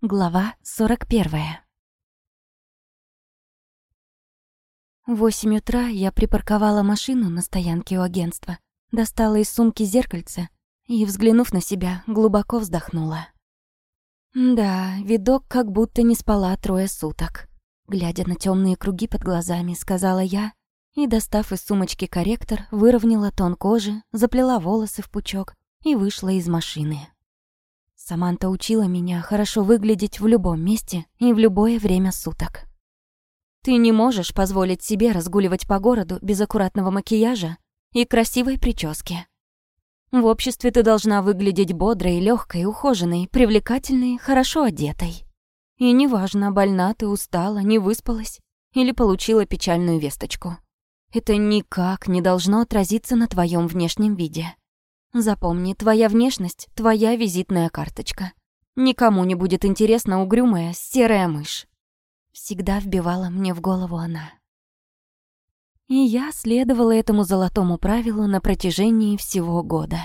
Глава 41. В восемь утра я припарковала машину на стоянке у агентства, достала из сумки зеркальце и, взглянув на себя, глубоко вздохнула. Да, видок как будто не спала трое суток. Глядя на темные круги под глазами, сказала я и, достав из сумочки корректор, выровняла тон кожи, заплела волосы в пучок и вышла из машины. Саманта учила меня хорошо выглядеть в любом месте и в любое время суток. Ты не можешь позволить себе разгуливать по городу без аккуратного макияжа и красивой прически. В обществе ты должна выглядеть бодрой, легкой, ухоженной, привлекательной, хорошо одетой. И неважно, больна ты, устала, не выспалась или получила печальную весточку. Это никак не должно отразиться на твоем внешнем виде. Запомни, твоя внешность — твоя визитная карточка. Никому не будет интересна угрюмая серая мышь. Всегда вбивала мне в голову она. И я следовала этому золотому правилу на протяжении всего года.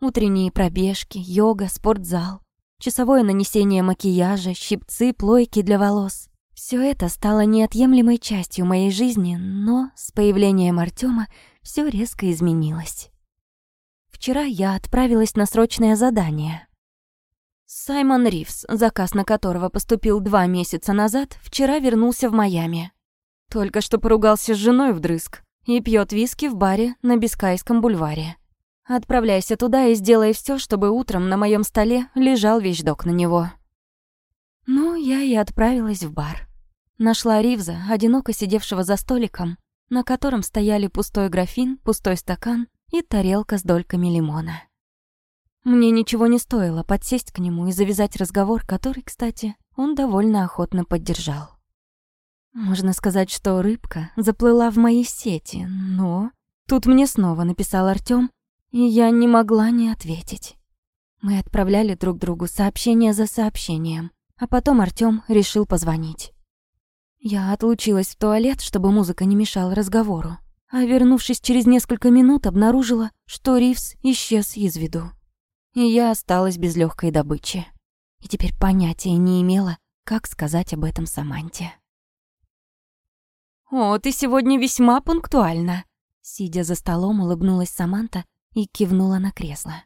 Утренние пробежки, йога, спортзал, часовое нанесение макияжа, щипцы, плойки для волос. Все это стало неотъемлемой частью моей жизни, но с появлением Артема все резко изменилось. Вчера я отправилась на срочное задание. Саймон Ривз, заказ на которого поступил два месяца назад, вчера вернулся в Майами. Только что поругался с женой вдрызг и пьет виски в баре на Бискайском бульваре. Отправляйся туда и сделай все, чтобы утром на моем столе лежал вещдок на него. Ну, я и отправилась в бар. Нашла Ривза, одиноко сидевшего за столиком, на котором стояли пустой графин, пустой стакан и тарелка с дольками лимона. Мне ничего не стоило подсесть к нему и завязать разговор, который, кстати, он довольно охотно поддержал. Можно сказать, что рыбка заплыла в мои сети, но... Тут мне снова написал Артём, и я не могла не ответить. Мы отправляли друг другу сообщение за сообщением, а потом Артём решил позвонить. Я отлучилась в туалет, чтобы музыка не мешала разговору а вернувшись через несколько минут, обнаружила, что Ривз исчез из виду. И я осталась без легкой добычи. И теперь понятия не имела, как сказать об этом Саманте. «О, ты сегодня весьма пунктуальна!» Сидя за столом, улыбнулась Саманта и кивнула на кресло.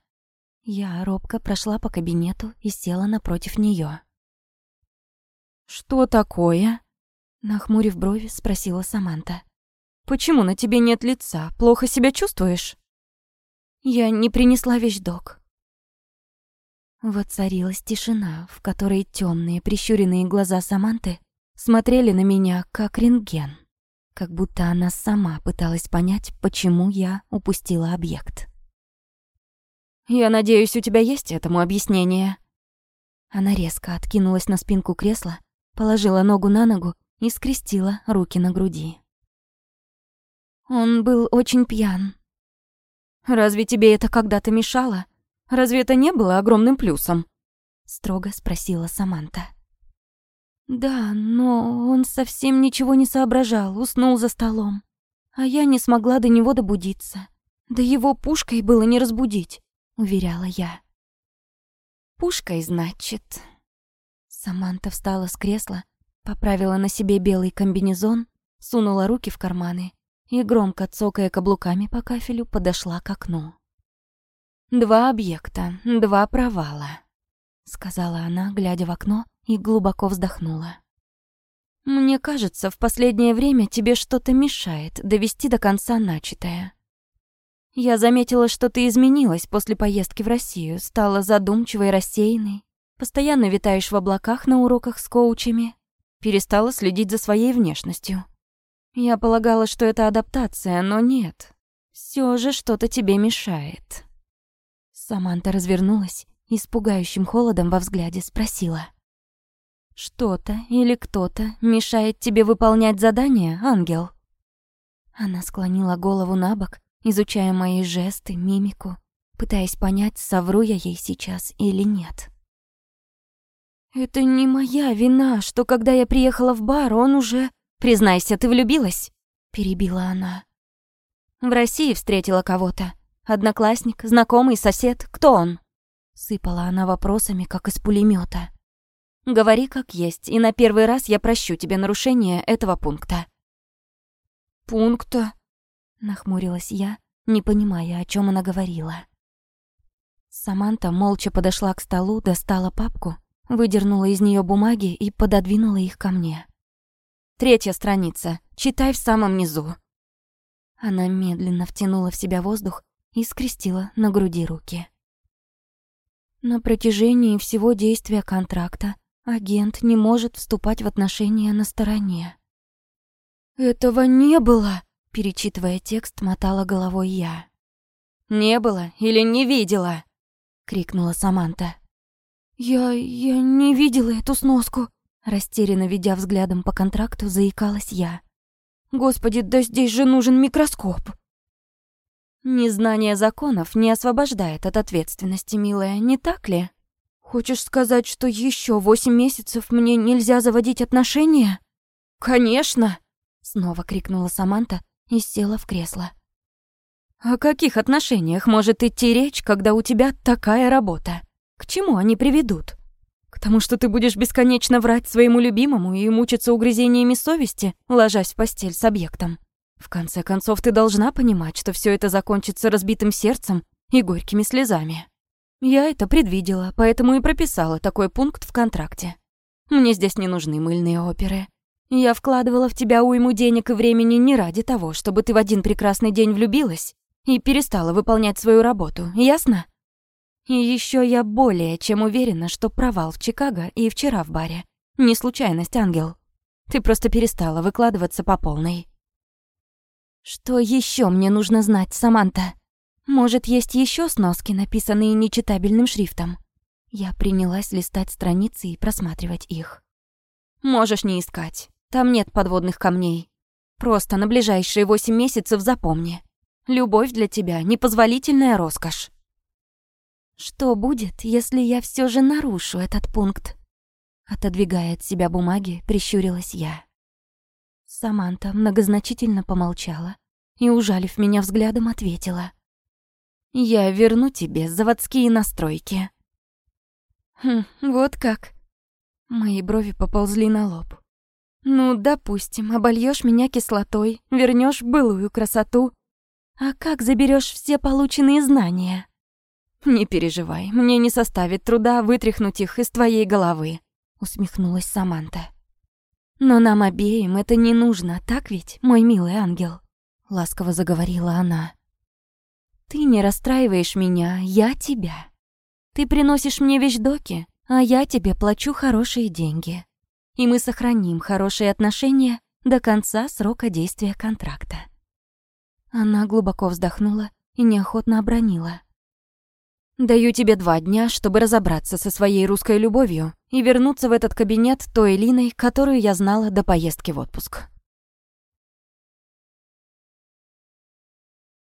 Я робко прошла по кабинету и села напротив нее. «Что такое?» Нахмурив брови, спросила Саманта. Почему на тебе нет лица? Плохо себя чувствуешь?» «Я не принесла вещдок». Воцарилась тишина, в которой темные прищуренные глаза Саманты смотрели на меня как рентген, как будто она сама пыталась понять, почему я упустила объект. «Я надеюсь, у тебя есть этому объяснение?» Она резко откинулась на спинку кресла, положила ногу на ногу и скрестила руки на груди. Он был очень пьян. Разве тебе это когда-то мешало? Разве это не было огромным плюсом? строго спросила Саманта. Да, но он совсем ничего не соображал, уснул за столом. А я не смогла до него добудиться. Да его пушкой было не разбудить, уверяла я. Пушкой, значит. Саманта встала с кресла, поправила на себе белый комбинезон, сунула руки в карманы и, громко цокая каблуками по кафелю, подошла к окну. «Два объекта, два провала», — сказала она, глядя в окно, и глубоко вздохнула. «Мне кажется, в последнее время тебе что-то мешает довести до конца начатое. Я заметила, что ты изменилась после поездки в Россию, стала задумчивой, рассеянной, постоянно витаешь в облаках на уроках с коучами, перестала следить за своей внешностью. Я полагала, что это адаптация, но нет. Все же что-то тебе мешает. Саманта развернулась и с пугающим холодом во взгляде спросила. «Что-то или кто-то мешает тебе выполнять задание, ангел?» Она склонила голову на бок, изучая мои жесты, мимику, пытаясь понять, совру я ей сейчас или нет. «Это не моя вина, что когда я приехала в бар, он уже...» «Признайся, ты влюбилась?» — перебила она. «В России встретила кого-то. Одноклассник, знакомый, сосед. Кто он?» Сыпала она вопросами, как из пулемета. Говори как есть, и на первый раз я прощу тебе нарушение этого пункта». «Пункта?» — нахмурилась я, не понимая, о чем она говорила. Саманта молча подошла к столу, достала папку, выдернула из нее бумаги и пододвинула их ко мне. «Третья страница. Читай в самом низу». Она медленно втянула в себя воздух и скрестила на груди руки. На протяжении всего действия контракта агент не может вступать в отношения на стороне. «Этого не было!» — перечитывая текст, мотала головой я. «Не было или не видела?» — крикнула Саманта. «Я... я не видела эту сноску», — растерянно ведя взглядом по контракту, заикалась я. «Господи, да здесь же нужен микроскоп!» Незнание законов не освобождает от ответственности, милая, не так ли? Хочешь сказать, что еще восемь месяцев мне нельзя заводить отношения? Конечно! Снова крикнула Саманта и села в кресло. О каких отношениях может идти речь, когда у тебя такая работа? К чему они приведут? К тому, что ты будешь бесконечно врать своему любимому и мучиться угрызениями совести, ложась в постель с объектом. В конце концов, ты должна понимать, что все это закончится разбитым сердцем и горькими слезами. Я это предвидела, поэтому и прописала такой пункт в контракте. Мне здесь не нужны мыльные оперы. Я вкладывала в тебя уйму денег и времени не ради того, чтобы ты в один прекрасный день влюбилась и перестала выполнять свою работу, ясно? И еще я более чем уверена, что провал в Чикаго и вчера в баре не случайность, ангел. Ты просто перестала выкладываться по полной. Что еще мне нужно знать, Саманта? Может, есть еще сноски, написанные нечитабельным шрифтом? Я принялась листать страницы и просматривать их. Можешь не искать. Там нет подводных камней. Просто на ближайшие восемь месяцев запомни. Любовь для тебя — непозволительная роскошь. Что будет, если я все же нарушу этот пункт? Отодвигая от себя бумаги, прищурилась я. Саманта многозначительно помолчала и, ужалив меня взглядом, ответила. «Я верну тебе заводские настройки». «Хм, вот как». Мои брови поползли на лоб. «Ну, допустим, обольешь меня кислотой, вернешь былую красоту. А как заберешь все полученные знания?» «Не переживай, мне не составит труда вытряхнуть их из твоей головы», — усмехнулась Саманта. «Но нам обеим это не нужно, так ведь, мой милый ангел?» — ласково заговорила она. «Ты не расстраиваешь меня, я тебя. Ты приносишь мне вещдоки, а я тебе плачу хорошие деньги. И мы сохраним хорошие отношения до конца срока действия контракта». Она глубоко вздохнула и неохотно обронила. Даю тебе два дня, чтобы разобраться со своей русской любовью и вернуться в этот кабинет той Линой, которую я знала до поездки в отпуск.